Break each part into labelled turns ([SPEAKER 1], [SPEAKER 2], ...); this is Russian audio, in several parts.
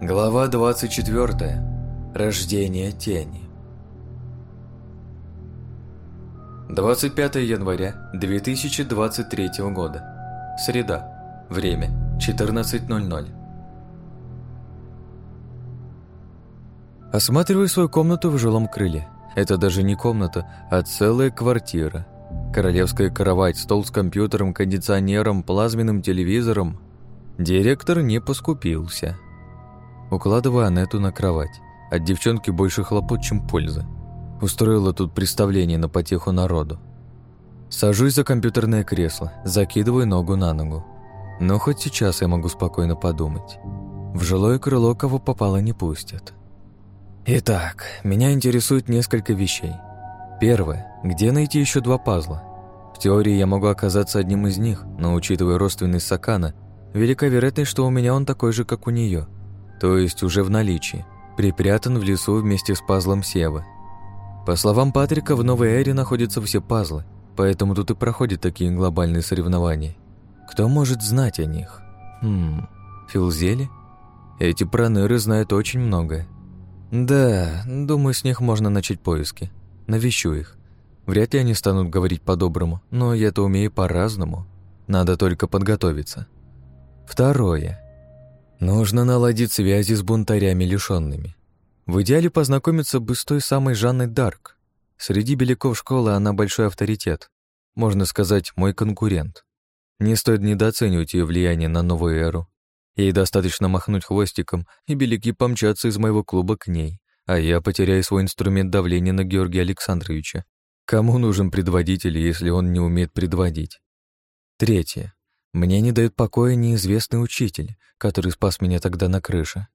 [SPEAKER 1] Глава 24. Рождение тени. 25 января 2023 года. Среда. Время 14.00. Осматриваю свою комнату в жилом крыле. Это даже не комната, а целая квартира. Королевская кровать, стол с компьютером, кондиционером, плазменным телевизором. Директор не поскупился. Укладываю Анету на кровать. От девчонки больше хлопот, чем пользы. Устроила тут представление на потеху народу. Сажусь за компьютерное кресло, закидываю ногу на ногу. Но хоть сейчас я могу спокойно подумать. В жилое крыло кого попало не пустят. Итак, меня интересует несколько вещей. Первое. Где найти еще два пазла? В теории я могу оказаться одним из них, но учитывая родственность Сакана, велика вероятность, что у меня он такой же, как у нее – то есть уже в наличии, припрятан в лесу вместе с пазлом Севы. По словам Патрика, в Новой Эре находятся все пазлы, поэтому тут и проходят такие глобальные соревнования. Кто может знать о них? Хм, Филзели? Эти проныры знают очень многое. Да, думаю, с них можно начать поиски. Навещу их. Вряд ли они станут говорить по-доброму, но я-то умею по-разному. Надо только подготовиться. Второе. Нужно наладить связи с бунтарями лишенными. В идеале познакомиться бы с той самой Жанной Дарк. Среди беляков школы она большой авторитет. Можно сказать, мой конкурент. Не стоит недооценивать ее влияние на новую эру. Ей достаточно махнуть хвостиком, и беляки помчатся из моего клуба к ней, а я потеряю свой инструмент давления на Георгия Александровича. Кому нужен предводитель, если он не умеет предводить? Третье. Мне не дает покоя неизвестный учитель, который спас меня тогда на крыше.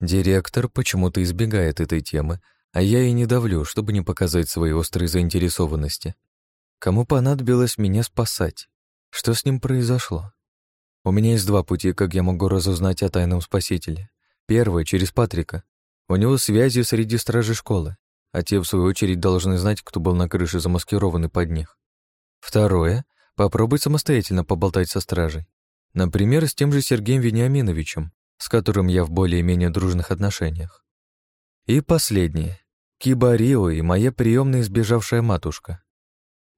[SPEAKER 1] Директор почему-то избегает этой темы, а я и не давлю, чтобы не показать своей острой заинтересованности. Кому понадобилось меня спасать? Что с ним произошло? У меня есть два пути, как я могу разузнать о тайном спасителе. Первый — через Патрика. У него связи среди стражей школы, а те, в свою очередь, должны знать, кто был на крыше замаскированный под них. Второе Попробуй самостоятельно поболтать со стражей. Например, с тем же Сергеем Вениаминовичем, с которым я в более-менее дружных отношениях. И последнее. Кибарио и моя приемная сбежавшая матушка.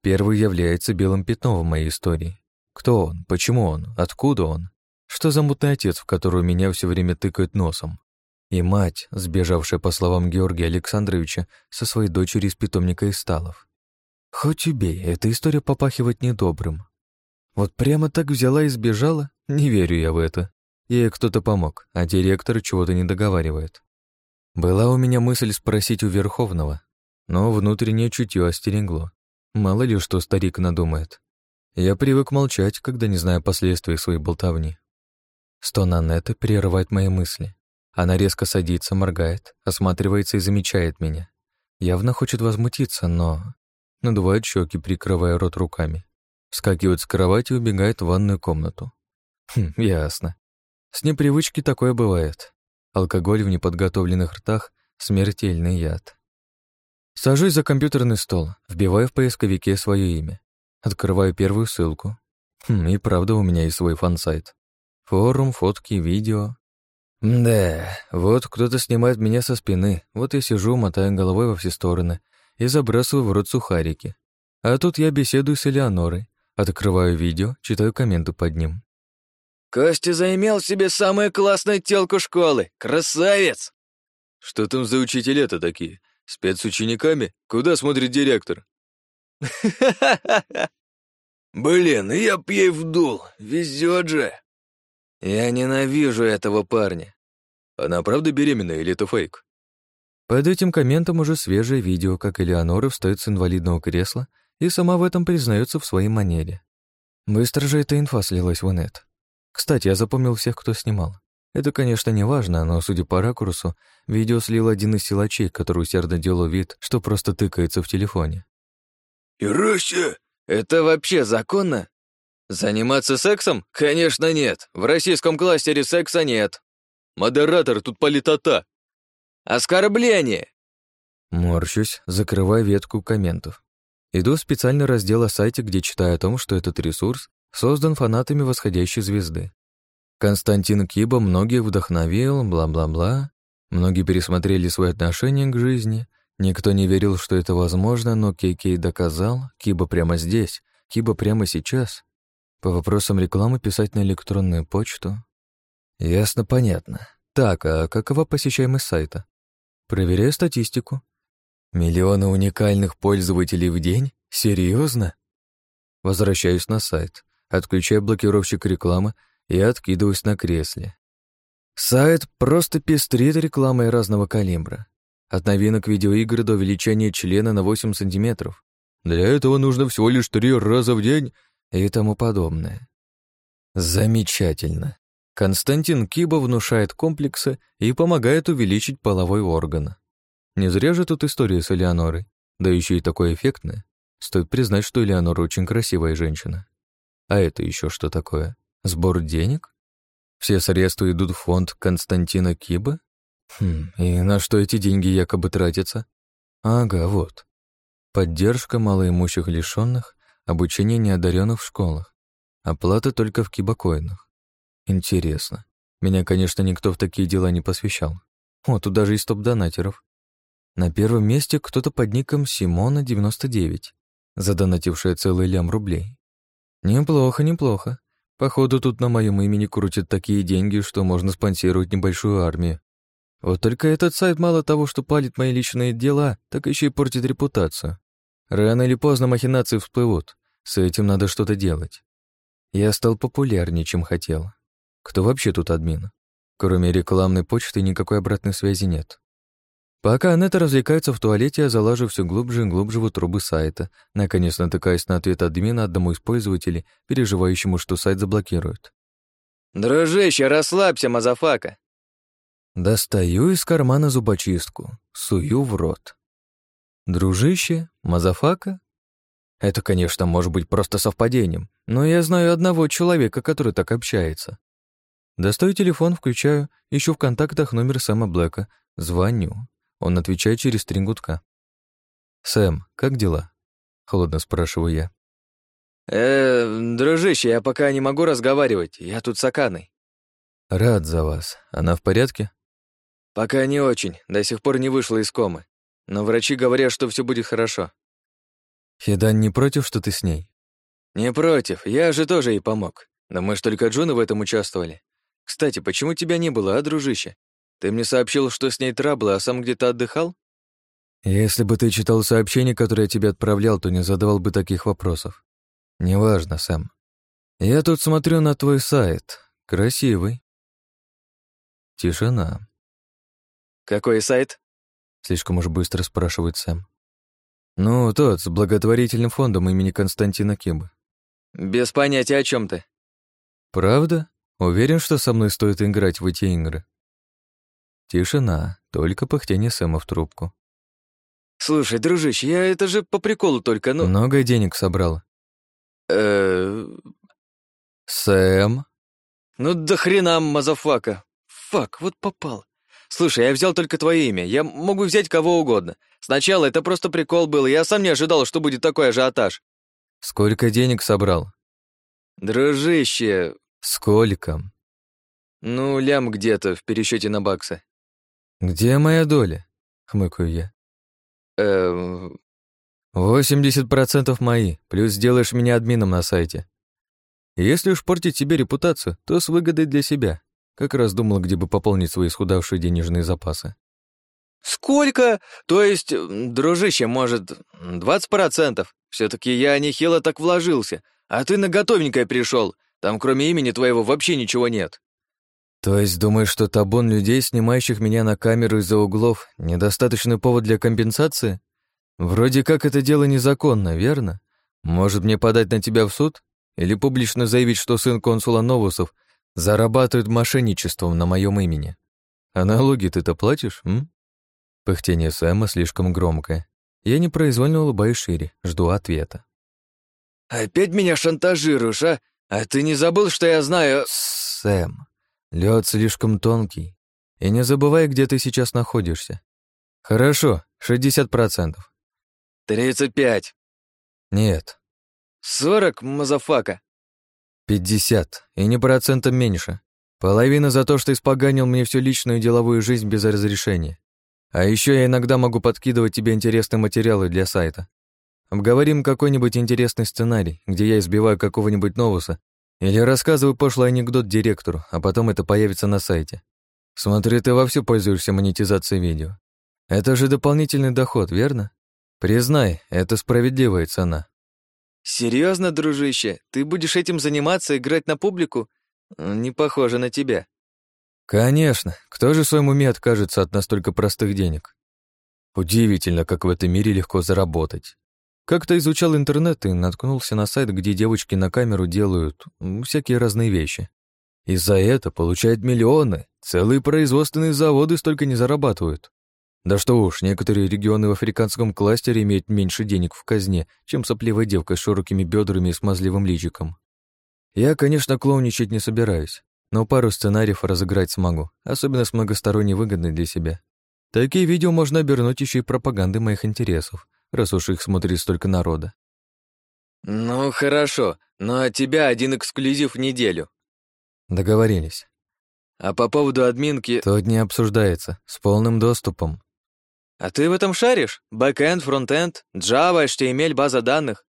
[SPEAKER 1] Первый является белым пятном в моей истории. Кто он? Почему он? Откуда он? Что за мутный отец, в которого меня все время тыкают носом? И мать, сбежавшая, по словам Георгия Александровича, со своей дочерью из питомника Исталов. Хоть убей, эта история попахивает недобрым. Вот прямо так взяла и сбежала? Не верю я в это. Ей кто-то помог, а директор чего-то не договаривает. Была у меня мысль спросить у Верховного, но внутреннее чутье остерегло. Мало ли что старик надумает. Я привык молчать, когда не знаю последствий своей болтовни. Стон Аннеты прерывает мои мысли. Она резко садится, моргает, осматривается и замечает меня. Явно хочет возмутиться, но надувает щеки, прикрывая рот руками. Скакивает с кровати и убегает в ванную комнату. Хм, ясно. С непривычки такое бывает. Алкоголь в неподготовленных ртах — смертельный яд. Сажусь за компьютерный стол, вбиваю в поисковике свое имя. Открываю первую ссылку. Хм, и правда у меня есть свой фан-сайт. Форум, фотки, видео. Да, вот кто-то снимает меня со спины, вот я сижу, мотаю головой во все стороны, и забрасываю в рот сухарики. А тут я беседую с Элеонорой, открываю видео, читаю комменты под ним.
[SPEAKER 2] «Костя заимел себе самую классную телку школы! Красавец!»
[SPEAKER 3] «Что там за учителя-то такие? Спят с учениками? Куда смотрит директор?»
[SPEAKER 2] «Блин, я б ей вдул, везет же!» «Я ненавижу этого парня!»
[SPEAKER 3] «Она правда беременная или это фейк?»
[SPEAKER 1] Под этим комментом уже свежее видео, как Элеонора встает с инвалидного кресла и сама в этом признается в своей манере. Быстро же эта инфа слилась в инет. Кстати, я запомнил всех, кто снимал. Это, конечно, не важно, но, судя по ракурсу, видео слил один из силачей, который усердно делал вид, что просто тыкается в телефоне.
[SPEAKER 2] «Ирася, это вообще законно? Заниматься сексом? Конечно, нет. В российском кластере секса нет.
[SPEAKER 3] Модератор, тут политота.
[SPEAKER 2] Оскорбление!»
[SPEAKER 1] Морщусь, закрывая ветку комментов. Иду в специальный раздел о сайте, где читаю о том, что этот ресурс создан фанатами восходящей звезды. Константин Киба многих вдохновил, бла-бла-бла. Многие пересмотрели свои отношения к жизни. Никто не верил, что это возможно, но Кей-Кей доказал. Киба прямо здесь, Киба прямо сейчас. По вопросам рекламы писать на электронную почту. Ясно, понятно. Так, а какова посещаемость сайта? Проверяю статистику. Миллионы уникальных пользователей в день? Серьезно? Возвращаюсь на сайт, отключаю блокировщик рекламы и откидываюсь на кресле. Сайт просто пестрит рекламой разного калибра. От новинок видеоигр до увеличения члена на 8 сантиметров. Для этого нужно всего лишь три раза в день и тому подобное. Замечательно. Константин Киба внушает комплексы и помогает увеличить половой орган. Не зря же тут история с Элеонорой, да еще и такое эффектное. Стоит признать, что Элеонора очень красивая женщина. А это еще что такое? Сбор денег? Все средства идут в фонд Константина Киба? Хм, и на что эти деньги якобы тратятся? Ага, вот. Поддержка малоимущих лишенных, обучение неодаренных в школах, оплата только в кибакоинах. Интересно. Меня, конечно, никто в такие дела не посвящал. О, тут даже есть топ-донатеров. На первом месте кто-то под ником Симона99, задонатившая целый лям рублей. Неплохо, неплохо. Походу, тут на моем имени крутят такие деньги, что можно спонсировать небольшую армию. Вот только этот сайт мало того, что палит мои личные дела, так еще и портит репутацию. Рано или поздно махинации всплывут. С этим надо что-то делать. Я стал популярнее, чем хотел. Кто вообще тут админ? Кроме рекламной почты никакой обратной связи нет. Пока Анетта развлекается в туалете, я залажу все глубже и глубже в трубы сайта, наконец натыкаясь на ответ админа одному из пользователей, переживающему, что сайт заблокируют.
[SPEAKER 2] «Дружище, расслабься, мазафака!»
[SPEAKER 1] Достаю из кармана зубочистку, сую в рот. Дружище? Мазафака? Это, конечно, может быть просто совпадением, но я знаю одного человека, который так общается. Достаю телефон, включаю, ищу в контактах номер Сэма Блэка, звоню. Он отвечает через три гудка. «Сэм, как дела?» — холодно спрашиваю я.
[SPEAKER 2] «Э, дружище, я пока не могу разговаривать, я тут с Аканой».
[SPEAKER 1] «Рад за вас. Она в порядке?»
[SPEAKER 2] «Пока не очень, до сих пор не вышла из комы. Но врачи говорят, что все будет хорошо».
[SPEAKER 1] «Хедан не против, что ты с ней?»
[SPEAKER 2] «Не против, я же тоже ей помог. Но мы ж только Джуна в этом участвовали. Кстати, почему тебя не было, а, дружище? Ты мне сообщил, что с ней траблы, а сам где-то отдыхал?»
[SPEAKER 1] «Если бы ты читал сообщение, которое я тебе отправлял, то не задавал бы таких вопросов. Неважно, Сэм. Я тут смотрю на твой сайт. Красивый». Тишина.
[SPEAKER 2] «Какой сайт?»
[SPEAKER 1] Слишком уж быстро спрашивает Сэм. «Ну, тот, с благотворительным фондом имени Константина Кибы».
[SPEAKER 2] «Без понятия, о чем ты».
[SPEAKER 1] «Правда? Уверен, что со мной стоит играть в эти игры?» Тишина, только пыхтение Сэма в трубку.
[SPEAKER 2] «Слушай, дружище, я это же по приколу только, ну...»
[SPEAKER 1] «Много денег собрал?»
[SPEAKER 2] э
[SPEAKER 1] «Сэм?»
[SPEAKER 2] «Ну до хрена, мазафака! Фак, вот попал. Слушай, я взял только твое имя, я могу взять кого угодно. Сначала это просто прикол был, я сам не ожидал, что будет такой ажиотаж».
[SPEAKER 1] «Сколько денег собрал?»
[SPEAKER 2] «Дружище...»
[SPEAKER 1] «Сколько?»
[SPEAKER 2] «Ну, лям где-то в пересчете на баксы».
[SPEAKER 1] «Где моя доля?» — хмыкаю я.
[SPEAKER 2] Эм...
[SPEAKER 1] «Восемьдесят процентов мои, плюс сделаешь меня админом на сайте. Если уж портить себе репутацию, то с выгодой для себя. Как раз думал, где бы пополнить свои исхудавшие денежные запасы».
[SPEAKER 2] «Сколько? То есть, дружище, может, двадцать процентов? все таки я нехило так вложился, а ты на готовенькое пришел. Там кроме имени твоего вообще ничего нет».
[SPEAKER 1] «То есть думаешь, что табун людей, снимающих меня на камеру из-за углов, недостаточный повод для компенсации? Вроде как это дело незаконно, верно? Может мне подать на тебя в суд? Или публично заявить, что сын консула Новусов зарабатывает мошенничеством на моем имени? А налоги ты-то платишь, м?» Пыхтение Сэма слишком громкое. Я непроизвольно улыбаюсь шире, жду ответа.
[SPEAKER 2] «Опять меня шантажируешь, а? А ты не забыл, что я знаю...»
[SPEAKER 1] «Сэм, Лед слишком тонкий. И не забывай, где ты сейчас находишься. Хорошо, 60%.
[SPEAKER 2] 35.
[SPEAKER 1] Нет.
[SPEAKER 2] 40, мазафака.
[SPEAKER 1] 50. И не процентом меньше. Половина за то, что испоганил мне всю личную деловую жизнь без разрешения. А еще я иногда могу подкидывать тебе интересные материалы для сайта. Обговорим какой-нибудь интересный сценарий, где я избиваю какого-нибудь новуса или рассказываю пошлый анекдот директору, а потом это появится на сайте. Смотри, ты вовсю пользуешься монетизацией видео. Это же дополнительный доход, верно? Признай, это справедливая цена.
[SPEAKER 2] Серьезно, дружище, ты будешь этим заниматься, играть на публику? Не похоже на тебя.
[SPEAKER 1] Конечно, кто же в своем уме откажется от настолько простых денег? Удивительно, как в этом мире легко заработать. Как-то изучал интернет и наткнулся на сайт, где девочки на камеру делают всякие разные вещи. И за это получают миллионы, целые производственные заводы столько не зарабатывают. Да что уж, некоторые регионы в африканском кластере имеют меньше денег в казне, чем сопливая девка с широкими бедрами и смазливым личиком. Я, конечно, клоуничать не собираюсь, но пару сценариев разыграть смогу, особенно с многосторонней выгодой для себя. Такие видео можно обернуть еще и пропагандой моих интересов, раз уж их смотрит столько народа.
[SPEAKER 2] «Ну, хорошо, но от тебя один эксклюзив в неделю».
[SPEAKER 1] Договорились.
[SPEAKER 2] «А по поводу админки...»
[SPEAKER 1] «Тут не обсуждается, с полным доступом».
[SPEAKER 2] «А ты в этом шаришь? Бэкэнд, фронтенд, Java, HTML, база данных?»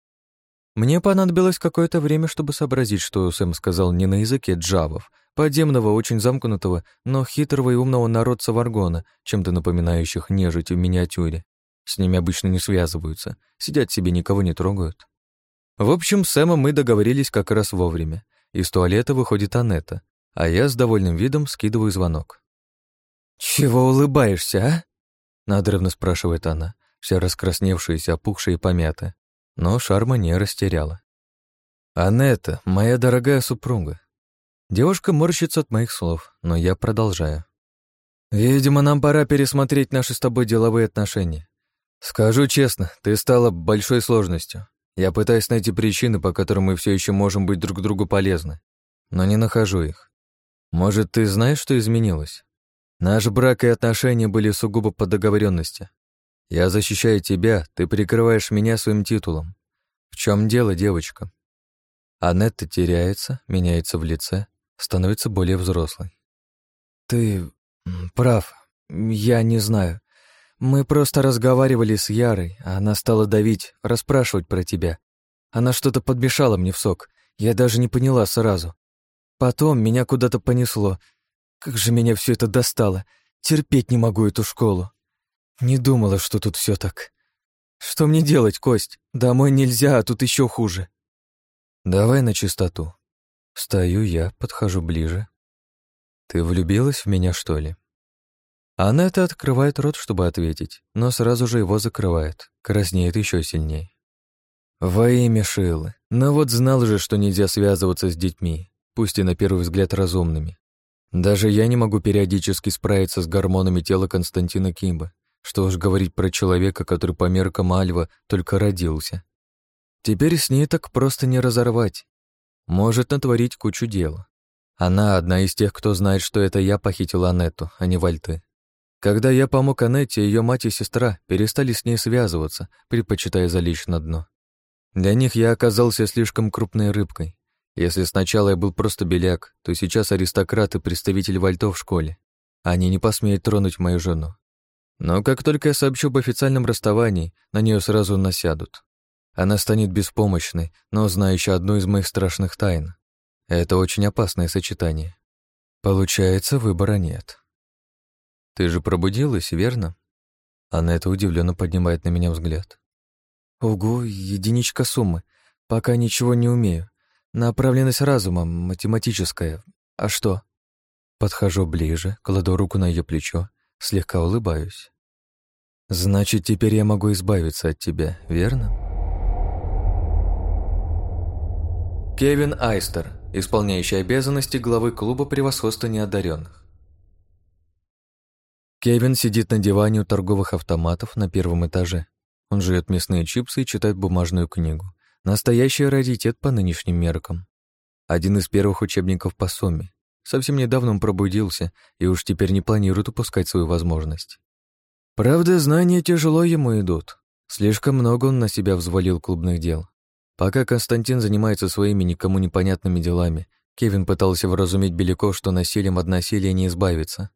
[SPEAKER 1] Мне понадобилось какое-то время, чтобы сообразить, что Сэм сказал не на языке джавов, подземного, очень замкнутого, но хитрого и умного народца Варгона, чем-то напоминающих нежить в миниатюре. С ними обычно не связываются, сидят себе, никого не трогают. В общем, с Сэмом мы договорились как раз вовремя. Из туалета выходит Анетта, а я с довольным видом скидываю звонок. «Чего улыбаешься, а?» — надрывно спрашивает она, вся раскрасневшаяся, опухшая и помятая, но шарма не растеряла. «Анетта, моя дорогая супруга». Девушка морщится от моих слов, но я продолжаю. «Видимо, нам пора пересмотреть наши с тобой деловые отношения. Скажу честно, ты стала большой сложностью. Я пытаюсь найти причины, по которым мы все еще можем быть друг другу полезны, но не нахожу их. Может, ты знаешь, что изменилось? Наш брак и отношения были сугубо по договоренности. Я защищаю тебя, ты прикрываешь меня своим титулом. В чем дело, девочка? Анетта теряется, меняется в лице, становится более взрослой. Ты прав, я не знаю. Мы просто разговаривали с Ярой, а она стала давить, расспрашивать про тебя. Она что-то подмешала мне в сок, я даже не поняла сразу. Потом меня куда-то понесло. Как же меня все это достало. Терпеть не могу эту школу. Не думала, что тут все так. Что мне делать, Кость? Домой нельзя, а тут еще хуже. Давай на чистоту. Встаю я, подхожу ближе. Ты влюбилась в меня, что ли? Анетта открывает рот, чтобы ответить, но сразу же его закрывает, краснеет еще сильнее. Во имя Шилы. Но вот знал же, что нельзя связываться с детьми, пусть и на первый взгляд разумными. Даже я не могу периодически справиться с гормонами тела Константина Кимба, что уж говорить про человека, который по меркам Альва только родился. Теперь с ней так просто не разорвать. Может натворить кучу дел. Она одна из тех, кто знает, что это я похитил Анетту, а не Вальты. Когда я помог Анетте, ее мать и сестра перестали с ней связываться, предпочитая залечь на дно. Для них я оказался слишком крупной рыбкой. Если сначала я был просто беляк, то сейчас аристократ и представитель вальтов в школе. Они не посмеют тронуть мою жену. Но как только я сообщу об официальном расставании, на нее сразу насядут. Она станет беспомощной, но знающей одну из моих страшных тайн. Это очень опасное сочетание. Получается, выбора нет. Ты же пробудилась, верно? Она это удивленно поднимает на меня взгляд. Ого, единичка суммы. Пока ничего не умею. Направленность разума, математическая. А что? Подхожу ближе, кладу руку на ее плечо, слегка улыбаюсь. Значит, теперь я могу избавиться от тебя, верно? Кевин Айстер, исполняющий обязанности главы клуба превосходства неодаренных. Кевин сидит на диване у торговых автоматов на первом этаже. Он жует мясные чипсы и читает бумажную книгу. Настоящий раритет по нынешним меркам. Один из первых учебников по сумме. Совсем недавно он пробудился и уж теперь не планирует упускать свою возможность. Правда, знания тяжело ему идут. Слишком много он на себя взвалил клубных дел. Пока Константин занимается своими никому непонятными делами, Кевин пытался вразумить Беляков, что насилием от насилия не избавиться.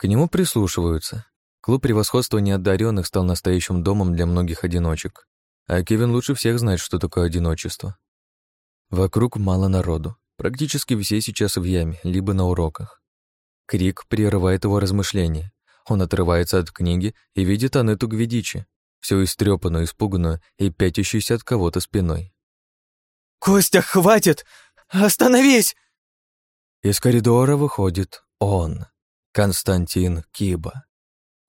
[SPEAKER 1] К нему прислушиваются. Клуб превосходства неодаренных стал настоящим домом для многих одиночек. А Кевин лучше всех знает, что такое одиночество. Вокруг мало народу. Практически все сейчас в яме, либо на уроках. Крик прерывает его размышления. Он отрывается от книги и видит Анетту Гвидичи, всю истрепанную, испуганную и пятящуюся от кого-то спиной.
[SPEAKER 4] «Костя, хватит! Остановись!»
[SPEAKER 1] Из коридора выходит он, Константин Киба.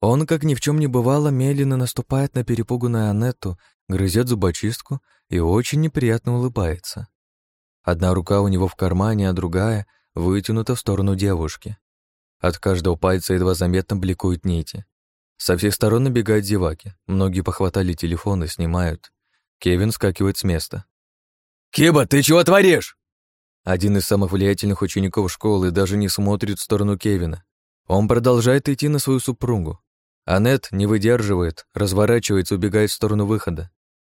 [SPEAKER 1] Он, как ни в чем не бывало, медленно наступает на перепуганную Анетту, грызет зубочистку и очень неприятно улыбается. Одна рука у него в кармане, а другая вытянута в сторону девушки. От каждого пальца едва заметно бликуют нити. Со всех сторон набегают зеваки. Многие похватали телефоны, снимают. Кевин скакивает с места.
[SPEAKER 2] «Киба, ты чего творишь?»
[SPEAKER 1] Один из самых влиятельных учеников школы даже не смотрит в сторону Кевина. Он продолжает идти на свою супругу. Аннет не выдерживает, разворачивается, убегает в сторону выхода.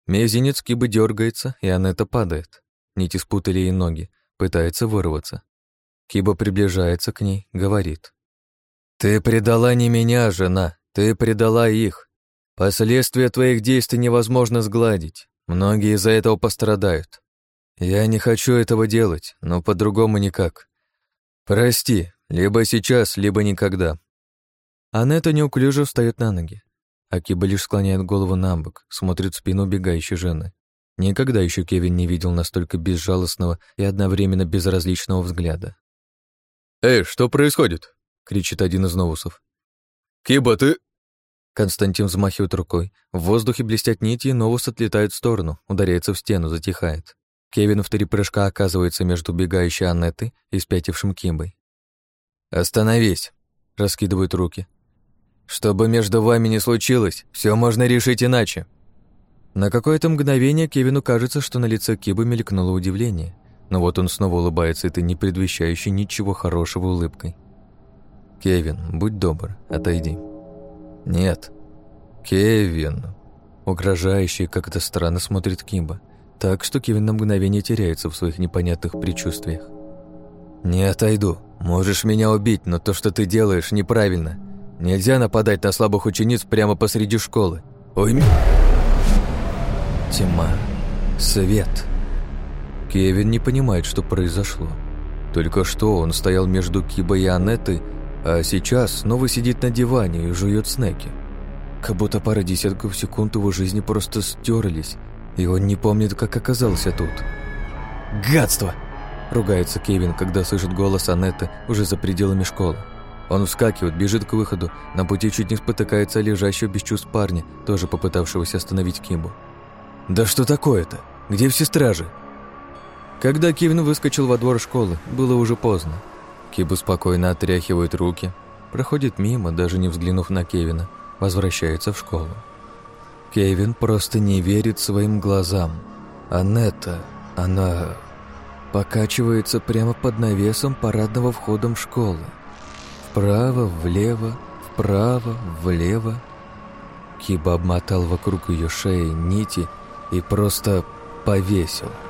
[SPEAKER 1] Мезенец Кибы дергается, и Аннета падает. Нити спутали ей ноги, пытается вырваться. Киба приближается к ней, говорит. «Ты предала не меня, жена, ты предала их. Последствия твоих действий невозможно сгладить. Многие из-за этого пострадают. Я не хочу этого делать, но по-другому никак. Прости, либо сейчас, либо никогда». Анетта неуклюже встает на ноги. Акиба лишь склоняет голову на бок, смотрит в спину убегающей жены. Никогда еще Кевин не видел настолько безжалостного и одновременно безразличного взгляда.
[SPEAKER 3] «Эй, что происходит?»
[SPEAKER 1] — кричит один из новусов.
[SPEAKER 3] «Киба, ты...»
[SPEAKER 1] Константин взмахивает рукой. В воздухе блестят нити, и новус отлетает в сторону, ударяется в стену, затихает. Кевин в три прыжка оказывается между бегающей Аннетой и спятившим Кимбой. «Остановись!» — раскидывают руки. «Чтобы между вами не случилось, все можно решить иначе!» На какое-то мгновение Кевину кажется, что на лице Кибы мелькнуло удивление, но вот он снова улыбается этой не предвещающей ничего хорошего улыбкой. «Кевин, будь добр, отойди». «Нет». «Кевин». Угрожающий, как это странно смотрит Кимба, так что Кевин на мгновение теряется в своих непонятных предчувствиях. «Не отойду. Можешь меня убить, но то, что ты делаешь, неправильно. Нельзя нападать на слабых учениц прямо посреди школы. Уйми...» Тьма. Свет. Кевин не понимает, что произошло. Только что он стоял между Кибой и Анеттой, а сейчас снова сидит на диване и жует снеки. Как будто пара десятков секунд его жизни просто стерлись, и он не помнит, как оказался тут.
[SPEAKER 4] «Гадство!»
[SPEAKER 1] — ругается Кевин, когда слышит голос Анетты уже за пределами школы. Он вскакивает, бежит к выходу, на пути чуть не спотыкается лежащего без чувств парня, тоже попытавшегося остановить Кимбу. «Да что такое-то? Где все стражи?» Когда Кивин выскочил во двор школы, было уже поздно. Кибу спокойно отряхивает руки, проходит мимо, даже не взглянув на Кевина, возвращается в школу. Кевин просто не верит своим глазам. Анетта, она покачивается прямо под навесом парадного входа в школу. Вправо, влево, вправо, влево. Киба обмотал вокруг ее шеи нити и просто повесил –